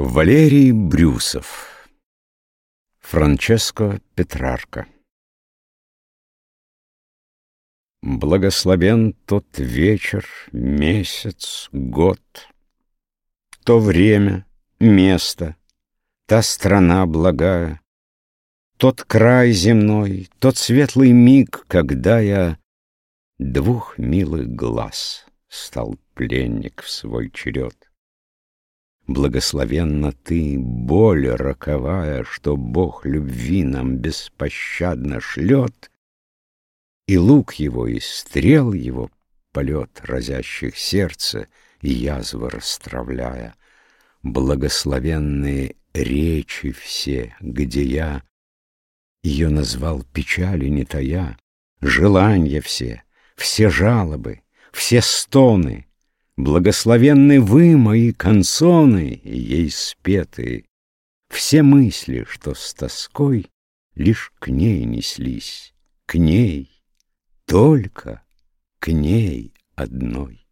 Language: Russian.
Валерий Брюсов Франческо Петрарка Благословен тот вечер, месяц, год, То время, место, та страна благая, Тот край земной, тот светлый миг, Когда я двух милых глаз Стал пленник в свой черед. Благословенна ты, боль роковая, Что Бог любви нам беспощадно шлет, И лук его, и стрел его полет, Разящих сердце и язвы расстравляя. Благословенные речи все, где я Ее назвал печали не тая, Желанья все, все жалобы, все стоны — Благословенны вы, мои консоны, ей спеты, Все мысли, что с тоской лишь к ней неслись, К ней, только к ней одной.